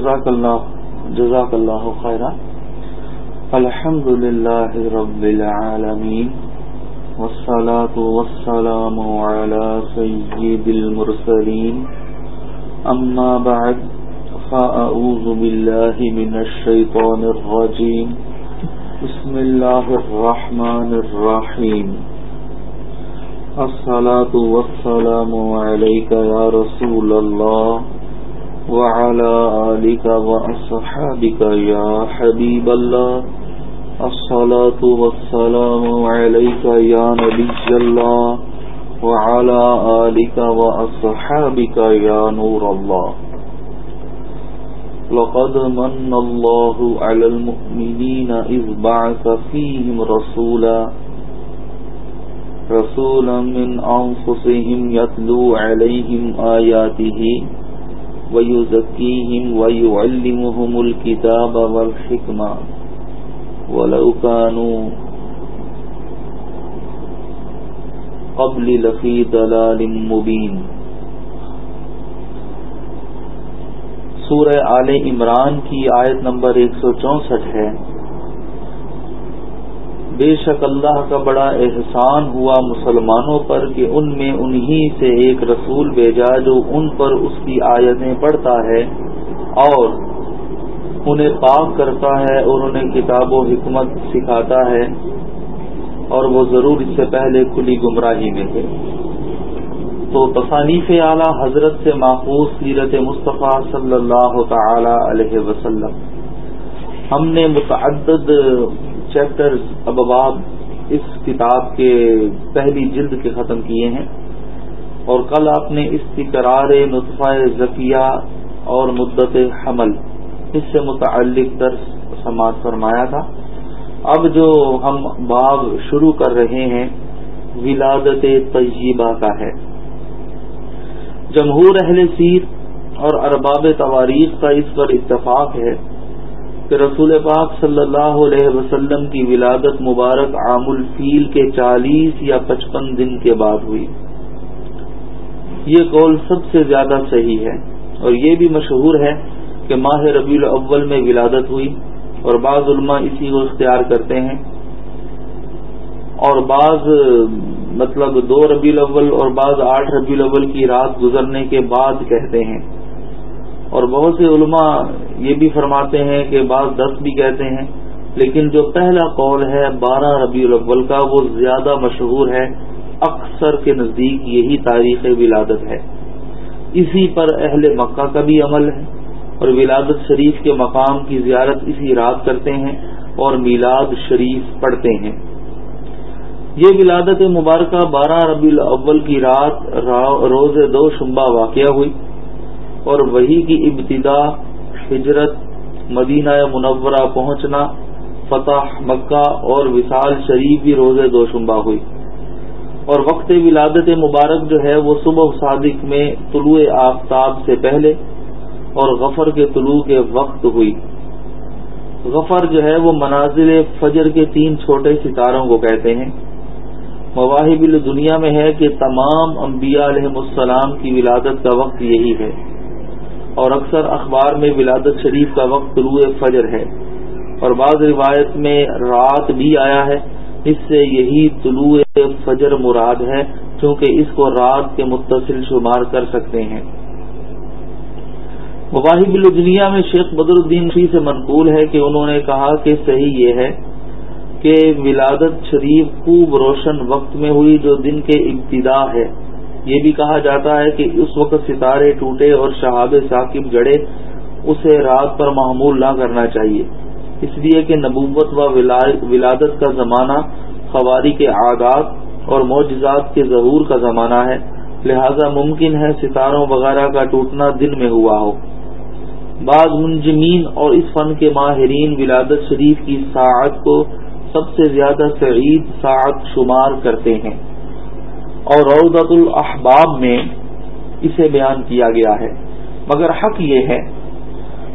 جزاک اللہ جزاک اللہ خیر الحمد للہ رب العالمین والصلاة والسلام على سید المرسلین. اما بعد فأعوذ باللہ من الشیطان الرجیم. بسم اللہ الرحمن الرحیم. الصلاة والسلام علیکہ یا رسول اللہ. وعلى آلك وأصحابك يا حبيب الله. الصلاة والسلام عليك يا نبي الله. وعلى آلك وأصحابك يا نور الله. لقد من الله على المؤمنين إذ بعث فيهم رسولا. رسولا من أنفسهم يتلو عليهم آياته. ويزكيهم ويعلمهم الكتاب والحكمة. ولو كانوا قبل لفي دلال مبين. سورہ آل عمران کی آیت نمبر 164 ہے. بے شک اللہ کا بڑا احسان ہوا مسلمانوں پر کہ ان میں انہی سے ایک رسول بھیجا جو ان پر اس کی آیتیں پڑھتا ہے اور انہیں پاک کرتا ہے اور انہیں کتاب و حکمت سکھاتا ہے اور وہ ضرور اس سے پہلے کھلی گمراہی میں تھے۔ تو تصانیف اعلی حضرت سے محفوظ سیرت مصطفیٰ صلی اللہ تعالی علیہ وسلم۔ ہم نے متعدد چیپٹر ابواب اس کتاب کے پہلی جلد کے ختم کیے ہیں اور کل آپ نے استقرار نطفہ ذکیہ اور مدت حمل اس سے متعلق درس سماعت فرمایا تھا۔ اب جو ہم باب شروع کر رہے ہیں، ولادت طیبہ کا ہے۔ جمہور اہل سیر اور ارباب تواریخ کا اس پر اتفاق ہے۔ کہ رسول پاک صلی اللہ علیہ وسلم کی ولادت مبارک عام الفیل کے چالیس یا پچپن دن کے بعد ہوئی۔ یہ قول سب سے زیادہ صحیح ہے اور یہ بھی مشہور ہے کہ ماہ ربیع الاول میں ولادت ہوئی اور بعض علماء اسی کو اختیار کرتے ہیں۔ اور بعض مطلب دو ربیع الاول اور بعض آٹھ ربیع الاول کی رات گزرنے کے بعد کہتے ہیں۔ اور بہت سے علماء یہ بھی فرماتے ہیں کہ بعض دس بھی کہتے ہیں، لیکن جو پہلا قول ہے بارہ ربیع الاول کا، وہ زیادہ مشہور ہے۔ اکثر کے نزدیک یہی تاریخ ولادت ہے۔ اسی پر اہل مکہ کا بھی عمل ہے۔ اور ولادت شریف کے مقام کی زیارت اسی رات کرتے ہیں اور میلاد شریف پڑھتے ہیں۔ یہ ولادت مبارکہ بارہ ربیع الاول کی رات روز دو شمبا واقعہ ہوئی اور وہی کی ابتدا ہجرت، مدینہ منورہ پہنچنا، فتح مکہ اور وصال شریف بھی روز دوشمبہ ہوئی۔ اور وقت ولادت مبارک جو ہے وہ صبح صادق میں طلوع آفتاب سے پہلے اور غفر کے طلوع کے وقت ہوئی۔ غفر جو ہے وہ منازل فجر کے تین چھوٹے ستاروں کو کہتے ہیں۔ مواہب دنیا میں ہے کہ تمام انبیاء علیہ السلام کی ولادت کا وقت یہی ہے۔ اور اکثر اخبار میں ولادت شریف کا وقت طلوع فجر ہے اور بعض روایت میں رات بھی آیا ہے، اس سے یہی طلوع فجر مراد ہے کیونکہ اس کو رات کے متصل شمار کر سکتے ہیں۔ مواہب الدنیا میں شیخ بدر الدین شی سے منقول ہے کہ انہوں نے کہا کہ صحیح یہ ہے کہ ولادت شریف خوب روشن وقت میں ہوئی جو دن کے ابتدا ہے۔ یہ بھی کہا جاتا ہے کہ اس وقت ستارے ٹوٹے اور شہاب ثاقب جڑے، اسے رات پر معمول نہ کرنا چاہیے۔ اس لیے کہ نبوت و ولادت کا زمانہ خواری کے عادات اور معجزات کے ظہور کا زمانہ ہے۔ لہذا ممکن ہے ستاروں وغیرہ کا ٹوٹنا دن میں ہوا ہو۔ بعض منجمین اور اس فن کے ماہرین ولادت شریف کی ساعت کو سب سے زیادہ سعید ساعت شمار کرتے ہیں۔ اور روضت الاحباب میں اسے بیان کیا گیا ہے۔ مگر حق یہ ہے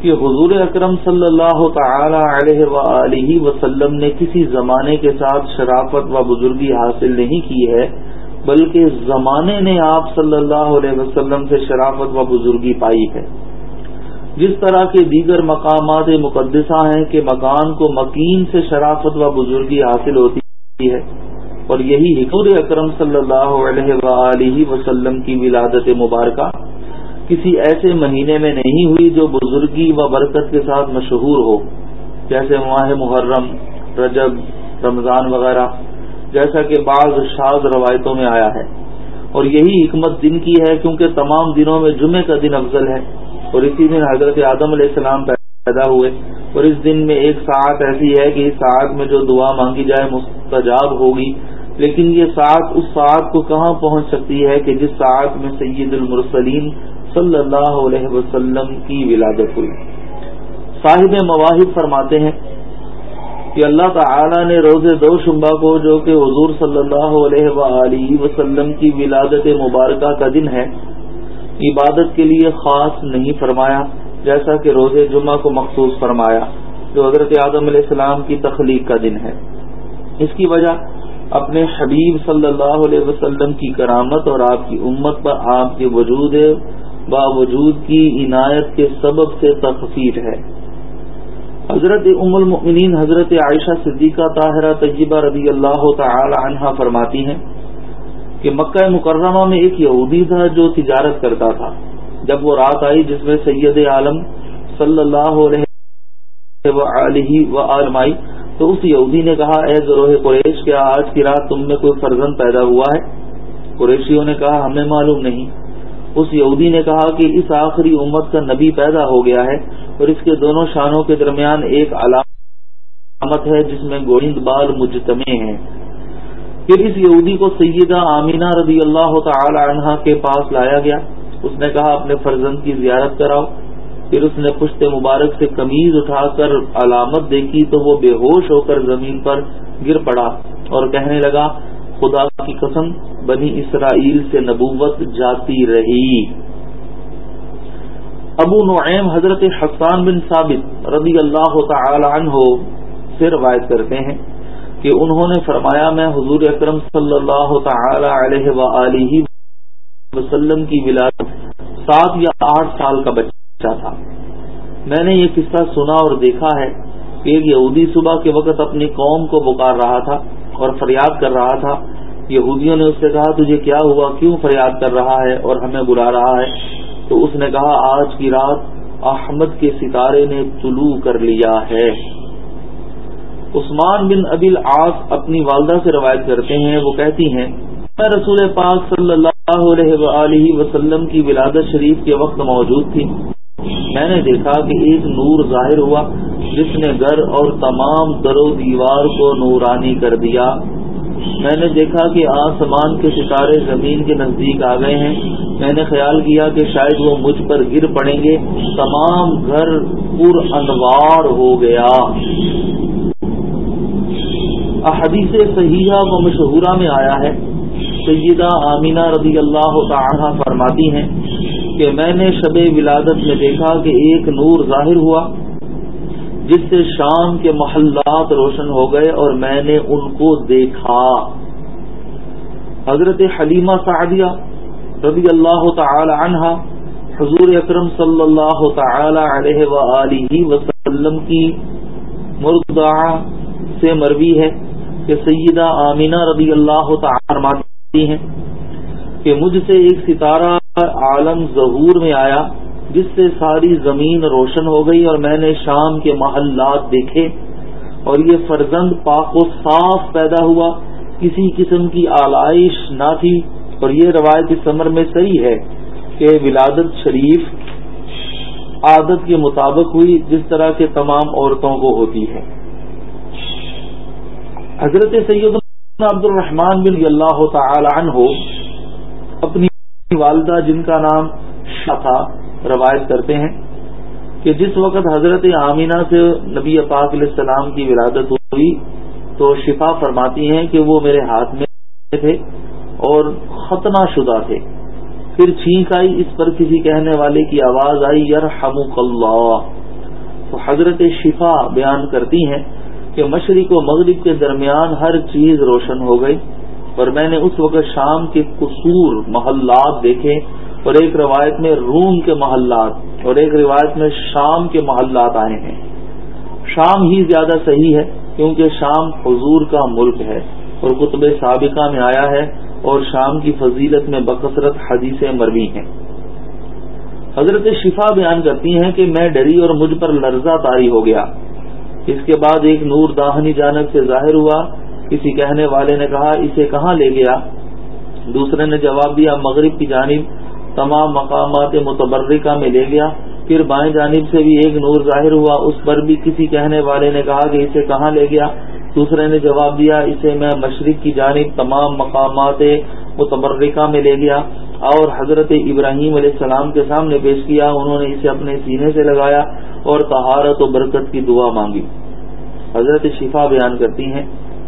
کہ حضور اکرم صلی اللہ تعالی علیہ و وسلم نے کسی زمانے کے ساتھ شرافت و بزرگی حاصل نہیں کی ہے، بلکہ زمانے نے آپ صلی اللہ علیہ وسلم سے شرافت و بزرگی پائی ہے۔ جس طرح کے دیگر مقامات مقدسہ ہیں کہ مکان کو مکین سے شرافت و بزرگی حاصل ہوتی ہے۔ اور یہی حکور اکرم صلی اللہ علیہ وآلہ وسلم کی ولادت مبارکہ کسی ایسے مہینے میں نہیں ہوئی جو بزرگی و برکت کے ساتھ مشہور ہو، جیسے ماہ محرم، رجب، رمضان وغیرہ، جیسا کہ بعض شاز روایتوں میں آیا ہے۔ اور یہی حکمت دن کی ہے کیونکہ تمام دنوں میں جمعے کا دن افضل ہے۔ اور اسی دن حضرت آدم علیہ السلام پیدا ہوئے۔ اور اس دن میں ایک ساعت ایسی ہے کہ اس ساعت میں جو دعا مانگی جائے مستجاب ہوگی۔ لیکن یہ ساعت اس ساعت کو کہاں پہنچ سکتی ہے کہ جس ساعت میں سید المرسلین صلی اللہ علیہ وسلم کی ولادت ہوئی؟ صاحب مواحد فرماتے ہیں کہ اللہ تعالی نے روز دو شمبا کو جو کہ حضور صلی اللہ علیہ وآلہ وسلم کی ولادت مبارکہ کا دن ہے، عبادت کے لیے خاص نہیں فرمایا، جیسا کہ روز جمعہ کو مخصوص فرمایا، جو حضرت آدم علیہ السلام کی تخلیق کا دن ہے۔ اس کی وجہ اپنے حبیب صلی اللہ علیہ وسلم کی کرامت اور آپ کی امت پر آپ کے وجود باوجود کی عنایت کے سبب سے تخفیف ہے۔ حضرت ام المؤمنین حضرت عائشہ صدیقہ طاہرہ طیبہ رضی اللہ تعالی عنہ فرماتی ہیں کہ مکہ مکرمہ میں ایک یہودی تھا جو تجارت کرتا تھا۔ جب وہ رات آئی جس میں سید عالم صلی اللہ علیہ و آئی تو اس یہودی نے کہا، اے گروہ قریش، کیا آج کی رات تم میں کوئی فرزند پیدا ہوا ہے؟ قریشیوں نے کہا، ہمیں معلوم نہیں. اس یہودی نے کہا کہ اس آخری امت کا نبی پیدا ہو گیا ہے اور اس کے دونوں شانوں کے درمیان ایک علامت ہے جس میں گوئند بال مجتمع ہیں۔ پھر اس یہودی کو سیدہ آمینہ رضی اللہ تعالی عنہ کے پاس لایا گیا۔ اس نے کہا، اپنے فرزند کی زیارت کراؤ۔ پھر اس نے پشت مبارک سے کمیز اٹھا کر علامت دیکھی تو وہ بے ہوش ہو کر زمین پر گر پڑا اور کہنے لگا، خدا کی قسم، بنی اسرائیل سے نبوت جاتی رہی۔ ابو نعیم حضرت حسان بن ثابت رضی اللہ تعالی عنہ سے روایت کرتے ہیں کہ انہوں نے فرمایا، میں حضور اکرم صلی اللہ تعالی علیہ و وسلم کی ولادت سات یا آٹھ سال کا بچہ تھا۔ میں نے یہ قصہ سنا اور دیکھا ہے کہ ایک یہودی صبح کے وقت اپنی قوم کو بکار رہا تھا اور فریاد کر رہا تھا۔ یہودیوں نے اس سے کہا، تجھے کیا ہوا؟ کیوں فریاد کر رہا ہے اور ہمیں بلا رہا ہے؟ تو اس نے کہا، آج کی رات احمد کے ستارے نے طلوع کر لیا ہے۔ عثمان بن ابل آس اپنی والدہ سے روایت کرتے ہیں، وہ کہتی ہیں، میں رسول پاک صلی اللہ علیہ وآلہ وسلم کی ولادت شریف کے وقت موجود تھی۔ میں نے دیکھا کہ ایک نور ظاہر ہوا، جس نے گھر اور تمام در و دیوار کو نورانی کر دیا۔ میں نے دیکھا کہ آسمان کے ستارے زمین کے نزدیک آ گئے ہیں۔ میں نے خیال کیا کہ شاید وہ مجھ پر گر پڑیں گے۔ تمام گھر پر انوار ہو گیا۔ احادیث صحیحہ و مشہورہ میں آیا ہے، سیدہ آمینہ رضی اللہ تعالی فرماتی ہیں کہ میں نے شب ولادت میں دیکھا کہ ایک نور ظاہر ہوا، جس سے شام کے محلات روشن ہو گئے اور میں نے ان کو دیکھا۔ حضرت حلیمہ سعدیہ رضی اللہ تعالی عنہا حضور اکرم صلی اللہ تعالی علیہ وآلہ وسلم کی مردع سے مروی ہے کہ سیدہ آمینہ رضی اللہ تعالی فرماتی ہیں کہ مجھ سے ایک ستارہ عالم ظہور میں آیا، جس سے ساری زمین روشن ہو گئی اور میں نے شام کے محلات دیکھے اور یہ فرزند پاک و صاف پیدا ہوا، کسی قسم کی آلائش نہ تھی اور یہ روایت اس عمر میں صحیح ہے کہ ولادت شریف عادت کے مطابق ہوئی، جس طرح کے تمام عورتوں کو ہوتی ہے۔ حضرت سید عبد الرحمان بن اللہ تعالی عنہ اپنی والدہ جن کا نام شاہ تھا روایت کرتے ہیں کہ جس وقت حضرت آمینہ سے نبی پاک علیہ السلام کی ولادت ہوئی تو شفا فرماتی ہیں کہ وہ میرے ہاتھ میں تھے اور ختنہ شدہ تھے۔ پھر چھینک آئی، اس پر کسی کہنے والے کی آواز آئی یار اللہ۔ تو حضرت شفا بیان کرتی ہیں کہ مشرق و مغرب کے درمیان ہر چیز روشن ہو گئی۔ اور میں نے اس وقت شام کے قصور محلات دیکھے اور ایک روایت میں روم کے محلات اور ایک روایت میں شام کے محلات آئے ہیں۔ شام ہی زیادہ صحیح ہے کیونکہ شام حضور کا ملک ہے اور کتب سابقہ میں آیا ہے اور شام کی فضیلت میں بکثرت حدیث مروی ہیں۔ حضرت شفا بیان کرتی ہیں کہ میں ڈری اور مجھ پر لرزہ تاری ہو گیا۔ اس کے بعد ایک نور داہنی جانب سے ظاہر ہوا کسی کہنے والے نے کہا، اسے کہاں لے گیا؟ دوسرے نے جواب دیا، مغرب کی جانب تمام مقامات متبرکہ میں لے گیا۔ پھر بائیں جانب سے بھی ایک نور ظاہر ہوا، اس پر بھی کسی کہنے والے نے کہا کہ اسے کہاں لے گیا؟ دوسرے نے جواب دیا، اسے میں مشرق کی جانب تمام مقامات متبرکہ میں لے گیا اور حضرت ابراہیم علیہ السلام کے سامنے پیش کیا۔ انہوں نے اسے اپنے سینے سے لگایا اور تہارت و برکت کی دعا مانگی۔ حضرت شفا بیان کرتی ہیں۔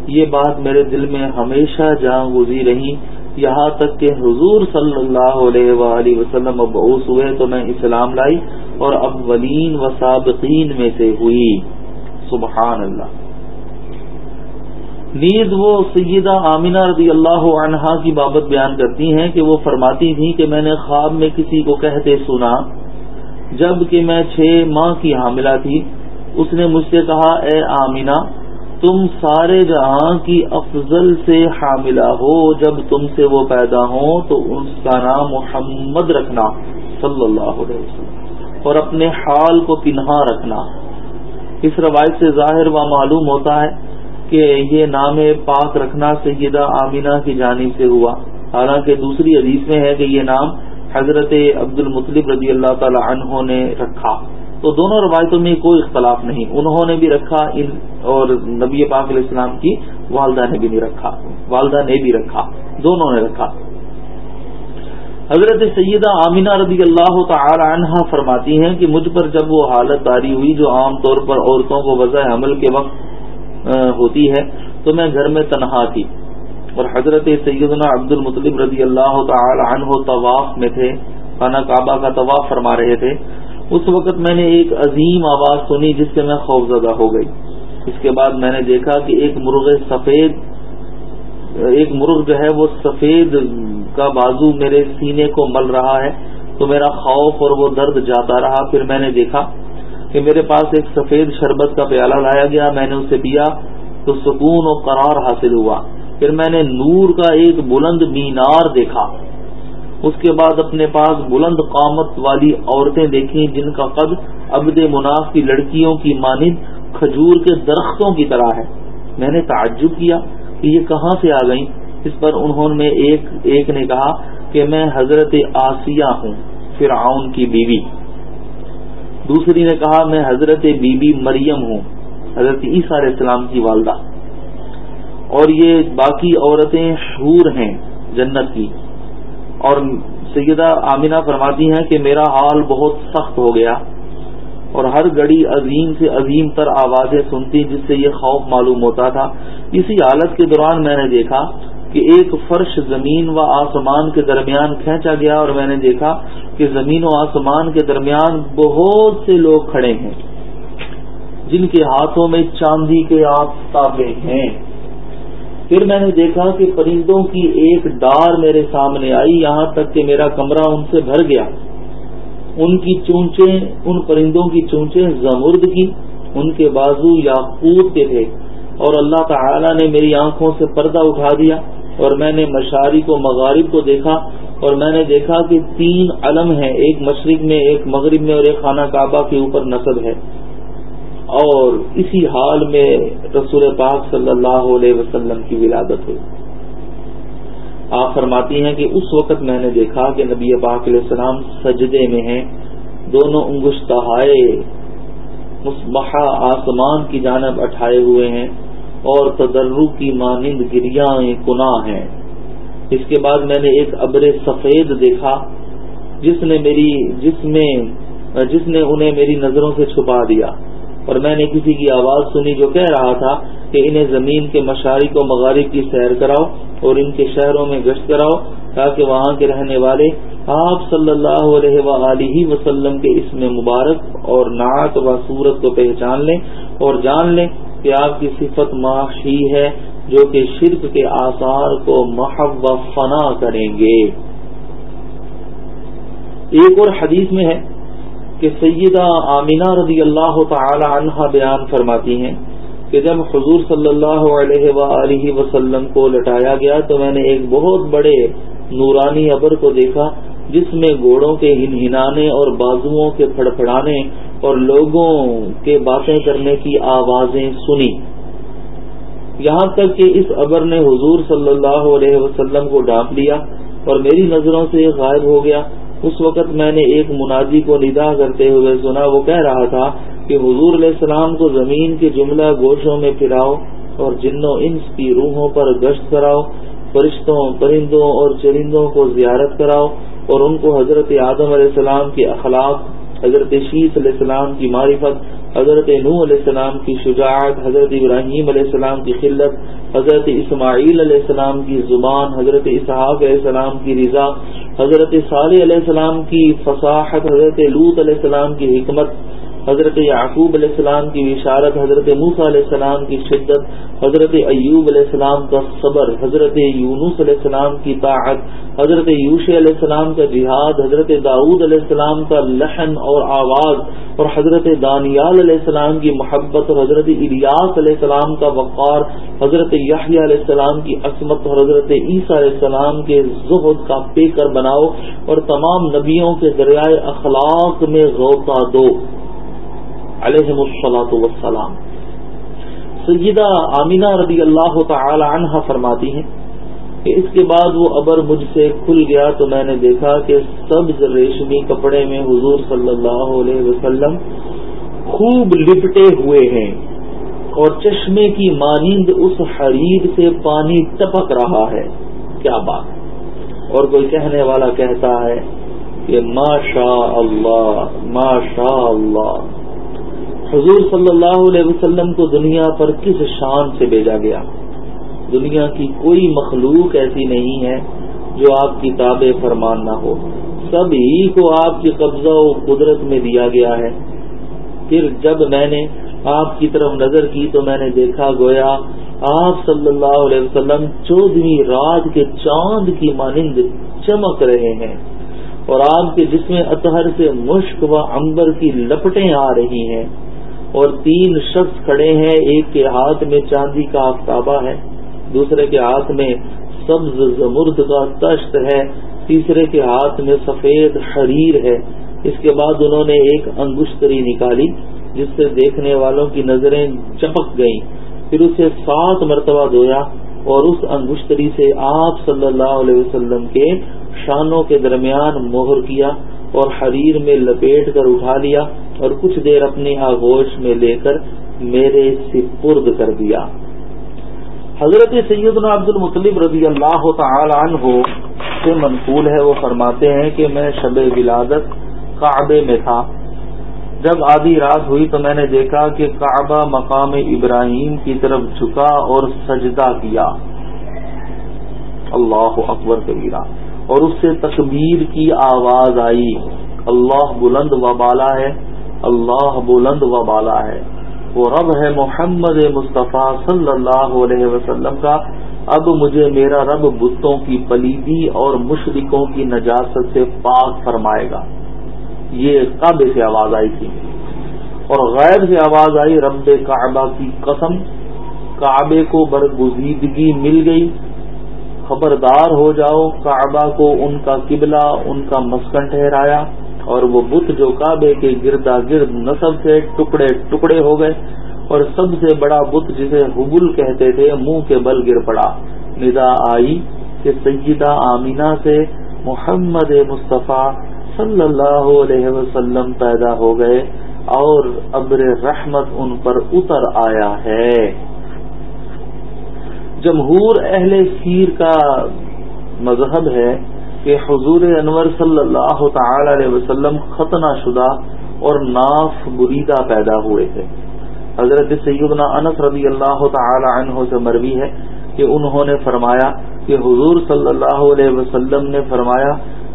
یہ بات میرے دل میں ہمیشہ جہاں گزی رہی، یہاں تک کہ حضور صلی اللہ علیہ وآلہ وسلم ابعوث ہوئے تو میں اسلام لائی اور اولین و سابقین میں سے ہوئی۔ سبحان اللہ۔ نیز وہ سیدہ آمینہ رضی اللہ عنہا کی بابت بیان کرتی ہیں کہ وہ فرماتی تھی کہ میں نے خواب میں کسی کو کہتے سنا، جبکہ میں چھ ماہ کی حاملہ تھی، اس نے مجھ سے کہا، اے آمینہ تم سارے جہاں کی افضل سے حاملہ ہو، جب تم سے وہ پیدا ہوں تو اس کا نام محمد رکھنا، صلی اللہ علیہ وسلم، اور اپنے حال کو پنہا رکھنا۔ اس روایت سے ظاہر و معلوم ہوتا ہے کہ یہ نام پاک رکھنا سیدہ آمینہ کی جانب سے ہوا۔ حالانکہ دوسری حدیث میں ہے کہ یہ نام حضرت عبد المطلب رضی اللہ تعالی عنہ نے رکھا۔ تو دونوں روایتوں میں کوئی اختلاف نہیں۔ انہوں نے بھی رکھا اور نبی پاک علیہ السلام کی والدہ نے بھی نہیں رکھا، والدہ نے بھی رکھا، دونوں نے رکھا۔ حضرت سیدہ آمینہ رضی اللہ تعالی عنہ فرماتی ہیں کہ مجھ پر جب وہ حالت تاری ہوئی جو عام طور پر عورتوں کو وضع عمل کے وقت ہوتی ہے، تو میں گھر میں تنہا تھی۔ اور حضرت سیدنا عبد المطلب رضی اللہ تعالی عنہ طواف میں تھے، خانہ کعبہ کا طواف فرما رہے تھے۔ اس وقت میں نے ایک عظیم آواز سنی جس سے میں خوف زدہ ہو گئی۔ اس کے بعد میں نے دیکھا کہ ایک مرغ سفید، ایک مرغ جو ہے وہ سفید کا بازو میرے سینے کو مل رہا ہے، تو میرا خوف اور وہ درد جاتا رہا۔ پھر میں نے دیکھا کہ میرے پاس ایک سفید شربت کا پیالہ لایا گیا، میں نے اسے پیا تو سکون و قرار حاصل ہوا۔ پھر میں نے نور کا ایک بلند مینار دیکھا۔ اس کے بعد اپنے پاس بلند قامت والی عورتیں دیکھیں جن کا قد ابد مناف کی لڑکیوں کی مانند کھجور کے درختوں کی طرح ہے۔ میں نے تعجب کیا کہ یہ کہاں سے آ گئیں۔ اس پر انہوں نے ایک ایک نے کہا کہ میں حضرت آسیہ ہوں، فرعون کی بیوی۔ دوسری نے کہا میں حضرت بی بی مریم ہوں، حضرت عیسیٰ علیہ السلام کی والدہ۔ اور یہ باقی عورتیں شور ہیں جنت کی۔ اور سیدہ آمینہ فرماتی ہیں کہ میرا حال بہت سخت ہو گیا اور ہر گڑی عظیم سے عظیم تر آوازیں سنتی جس سے یہ خوف معلوم ہوتا تھا۔ اسی حالت کے دوران میں نے دیکھا کہ ایک فرش زمین و آسمان کے درمیان کھینچا گیا اور میں نے دیکھا کہ زمین و آسمان کے درمیان بہت سے لوگ کھڑے ہیں جن کے ہاتھوں میں چاندی کے آفتابے ہیں۔ پھر میں نے دیکھا کہ پرندوں کی ایک ڈار میرے سامنے آئی، یہاں تک کہ میرا کمرہ ان سے بھر گیا۔ ان کی چونچے ان پرندوں کی چونچے زمرد کی، ان کے بازو یا کے تھے۔ اور اللہ تعالی نے میری آنکھوں سے پردہ اٹھا دیا اور میں نے مشارق و مغارب کو دیکھا۔ اور میں نے دیکھا کہ تین علم ہیں، ایک مشرق میں، ایک مغرب میں اور ایک خانہ کعبہ کے اوپر نصب ہے۔ اور اسی حال میں رسول پاک صلی اللہ علیہ وسلم کی ولادت ہوئی۔ آپ فرماتی ہیں کہ اس وقت میں نے دیکھا کہ نبی پاک علیہ السلام سجدے میں ہیں، دونوں انگشتہائے مصبحہ آسمان کی جانب اٹھائے ہوئے ہیں اور تدرو کی مانند گریاں کنا ہیں۔ اس کے بعد میں نے ایک ابر سفید دیکھا، جس نے میری، جس میں، جس نے انہیں میری نظروں سے چھپا دیا۔ اور میں نے کسی کی آواز سنی جو کہہ رہا تھا کہ انہیں زمین کے مشارق و مغارب کی سیر کراؤ اور ان کے شہروں میں گشت کراؤ تاکہ وہاں کے رہنے والے آپ صلی اللہ علیہ وآلہ وسلم کے اسم مبارک اور نعت و صورت کو پہچان لیں اور جان لیں کہ آپ کی صفت معاشی ہے جو کہ شرک کے آثار کو محب و فنا کریں گے۔ ایک اور حدیث میں ہے کہ سیدہ آمینہ رضی اللہ تعالی عنہ بیان فرماتی ہیں کہ جب حضور صلی اللہ علیہ وآلہ وسلم کو لٹایا گیا تو میں نے ایک بہت بڑے نورانی ابر کو دیکھا جس میں گھوڑوں کے ہنہنانے اور بازوؤں کے پھڑپھڑانے اور لوگوں کے باتیں کرنے کی آوازیں سنی یہاں تک کہ اس ابر نے حضور صلی اللہ علیہ وسلم کو ڈانپ لیا اور میری نظروں سے غائب ہو گیا اس وقت میں نے ایک منادی کو ندا کرتے ہوئے سنا، وہ کہہ رہا تھا کہ حضور علیہ السلام کو زمین کے جملہ گوشوں میں پھراؤ اور جنوں انس کی روحوں پر گشت کراؤ، فرشتوں، پرندوں اور چرندوں کو زیارت کراؤ اور ان کو حضرت آدم علیہ السلام کے اخلاق حضرت شیخ علیہ السلام کی معرفت، حضرت نوح علیہ السلام کی شجاعت، حضرت ابراہیم علیہ السلام کی خلت، حضرت اسماعیل علیہ السلام کی زبان، حضرت اسحاق علیہ السلام کی رضا، حضرت صالح علیہ السلام کی فصاحت، حضرت لوت علیہ السلام کی حکمت حضرت یعقوب علیہ السلام کی اشارت حضرت موسا علیہ السلام کی شدت حضرت ایوب علیہ السلام کا صبر حضرت یونس علیہ السلام کی طاعت حضرت یوش علیہ السلام کا جہاد حضرت داود علیہ السلام کا لحن اور آواز اور حضرت دانیال علیہ السلام کی محبت اور حضرت الیاس علیہ السلام کا وقار حضرت یاہی علیہ السلام کی عصمت اور حضرت عیسیٰ علیہ السلام کے زہد کا پیکر بناؤ اور تمام نبیوں کے دریائے اخلاق میں غوطہ دو علیہ السلاۃ وسلام سیدہ آمینہ رضی اللہ تعالی عنہ فرماتی ہیں کہ اس کے بعد وہ ابر مجھ سے کھل گیا تو میں نے دیکھا کہ سبز ریشمی کپڑے میں حضور صلی اللہ علیہ وسلم خوب لپٹے ہوئے ہیں اور چشمے کی مانند اس حریر سے پانی ٹپک رہا ہے۔ کیا بات۔ اور کوئی کہنے والا کہتا ہے کہ ما شاء اللہ ما شاء اللہ حضور صلی اللہ علیہ وسلم کو دنیا پر کس شان سے بھیجا گیا؟ دنیا کی کوئی مخلوق ایسی نہیں ہے جو آپ کی تاب فرمان نہ ہو۔ سب ہی کو آپ کی قبضہ و قدرت میں دیا گیا ہے۔ پھر جب میں نے آپ کی طرف نظر کی تو میں نے دیکھا گویا آپ صلی اللہ علیہ وسلم چودہویں رات کے چاند کی مانند چمک رہے ہیں اور آپ کے جسم اطہر سے مشک و امبر کی لپٹیں آ رہی ہیں۔ اور تین شخص کھڑے ہیں، ایک کے ہاتھ میں چاندی کا آفتابہ ہے، دوسرے کے ہاتھ میں سبز زمرد کا تشت ہے، تیسرے کے ہاتھ میں سفید حریر ہے۔ اس کے بعد انہوں نے ایک انگشتری نکالی، جس سے دیکھنے والوں کی نظریں چپک گئیں۔ پھر اسے سات مرتبہ دھویا اور اس انگشتری سے آپ صلی اللہ علیہ وسلم کے شانوں کے درمیان مہر کیا اور حریر میں لپیٹ کر اٹھا لیا۔ اور کچھ دیر اپنی آگوش میں لے کر میرے سپرد کر دیا۔ حضرت سیدنا عبد المطلب رضی اللہ تعالی عنہ سے منقول ہے، وہ فرماتے ہیں کہ میں شب ولادت کعبے میں تھا۔ جب آدھی رات ہوئی تو میں نے دیکھا کہ کعبہ مقام ابراہیم کی طرف جھکا اور سجدہ کیا۔ اللہ اکبر کبیرہ۔ اور اس سے تکبیر کی آواز آئی۔ اللہ بلند و بالا ہے۔ اللہ بلند و بالا ہے۔ وہ رب ہے محمد مصطفیٰ صلی اللہ علیہ وسلم کا۔ اب مجھے میرا رب بتوں کی پلیدی اور مشرقوں کی نجاست سے پاک فرمائے گا۔ یہ کعبے سے آواز آئی تھی۔ اور غیر سے آواز آئی رب کعبہ کی قسم۔ کعبے کو برگزیدگی مل گئی۔ خبردار ہو جاؤ، کعبہ کو ان کا قبلہ، ان کا مسکن ٹھہرایا۔ اور وہ بت جو کعبے کے گردا گرد نصب سے ٹکڑے ٹکڑے ہو گئے اور سب سے بڑا بت جسے حبل کہتے تھے، منہ کے بل گر پڑا۔ ندا آئی کہ سیدہ آمینہ سے محمد مصطفیٰ صلی اللہ علیہ وسلم پیدا ہو گئے اور ابر رحمت ان پر اتر آیا ہے۔ جمہور اہل سیر کا مذہب ہے کہ حضور انور صلی اللہ تعالی علیہ وسلم ختنہ شدہ اور ناف بریدہ پیدا ہوئے تھے۔ حضرت سیدنا انس رضی اللہ تعالی عنہ سے مروی ہے کہ انہوں نے فرمایا کہ حضور صلی اللہ علیہ وسلم نے فرمایا،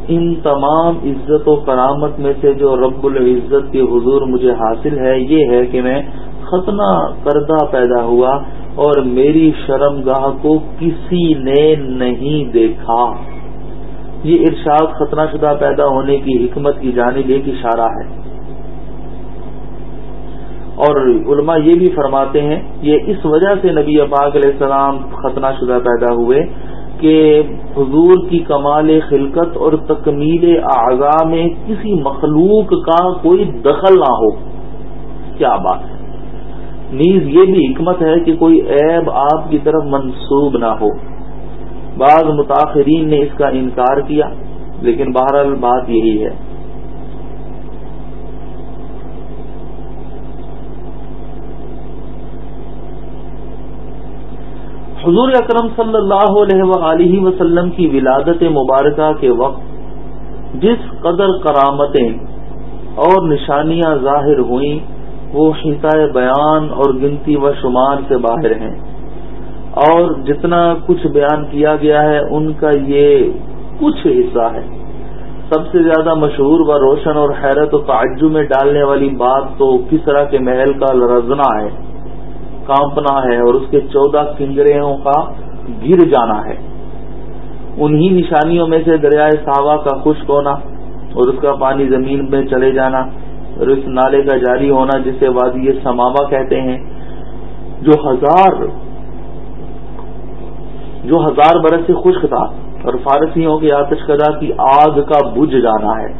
ان تمام عزت و کرامت میں سے جو رب العزت کے حضور مجھے حاصل ہے، یہ ہے کہ میں ختنہ کردہ پیدا ہوا اور میری شرم گاہ کو کسی نے نہیں دیکھا۔ یہ ارشاد خطرہ شدہ پیدا ہونے کی حکمت کی جانب ایک اشارہ ہے۔ اور علماء یہ بھی فرماتے ہیں، یہ اس وجہ سے نبی اباق علیہ السلام ختنہ شدہ پیدا ہوئے کہ حضور کی کمال خلقت اور تکمیل اعضاء میں کسی مخلوق کا کوئی دخل نہ ہو۔ کیا بات ہے؟ نیز یہ بھی حکمت ہے کہ کوئی عیب آپ کی طرف منسوب نہ ہو۔ بعض متاثرین نے اس کا انکار کیا، لیکن بہرحال بات یہی ہے۔ حضور اکرم صلی اللہ علیہ وسلم کی ولادت مبارکہ کے وقت جس قدر کرامتیں اور نشانیاں ظاہر ہوئیں، وہ حصہ بیان اور گنتی و شمار سے باہر ہیں۔ اور جتنا کچھ بیان کیا گیا ہے، ان کا یہ کچھ حصہ ہے۔ سب سے زیادہ مشہور و روشن اور حیرت و تعجب میں ڈالنے والی بات تو کس طرح کے محل کا لرزنا ہے، کانپنا ہے اور اس کے چودہ کنگریوں کا گر جانا ہے۔ انہی نشانیوں میں سے دریائے ساوا کا خشک ہونا اور اس کا پانی زمین میں چلے جانا اور اس نالے کا جاری ہونا جسے وادی سماوا کہتے ہیں، جو ہزار جو ہزار برس سے خشک تھا اور فارسیوں کی آتش کدا کی آگ کا بجھ جانا ہے،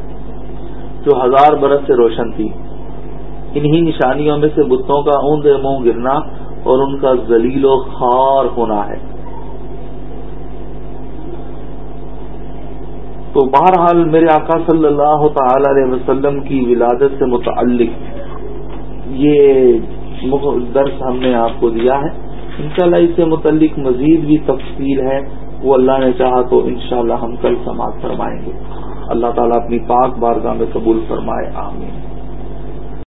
جو ہزار برس سے روشن تھی۔ انہی نشانیوں میں سے بتوں کا اوندے منہ گرنا اور ان کا ذلیل و خار ہونا ہے۔ تو بہرحال میرے آقا صلی اللہ تعالی علیہ وسلم کی ولادت سے متعلق یہ درس ہم نے آپ کو دیا ہے۔ انشاءاللہ اس سے متعلق مزید بھی تفصیل ہے۔ وہ اللہ نے چاہا تو انشاءاللہ ہم کل سماعت فرمائیں گے۔ اللہ تعالیٰ اپنی پاک بارگاہ میں قبول فرمائے، آمین۔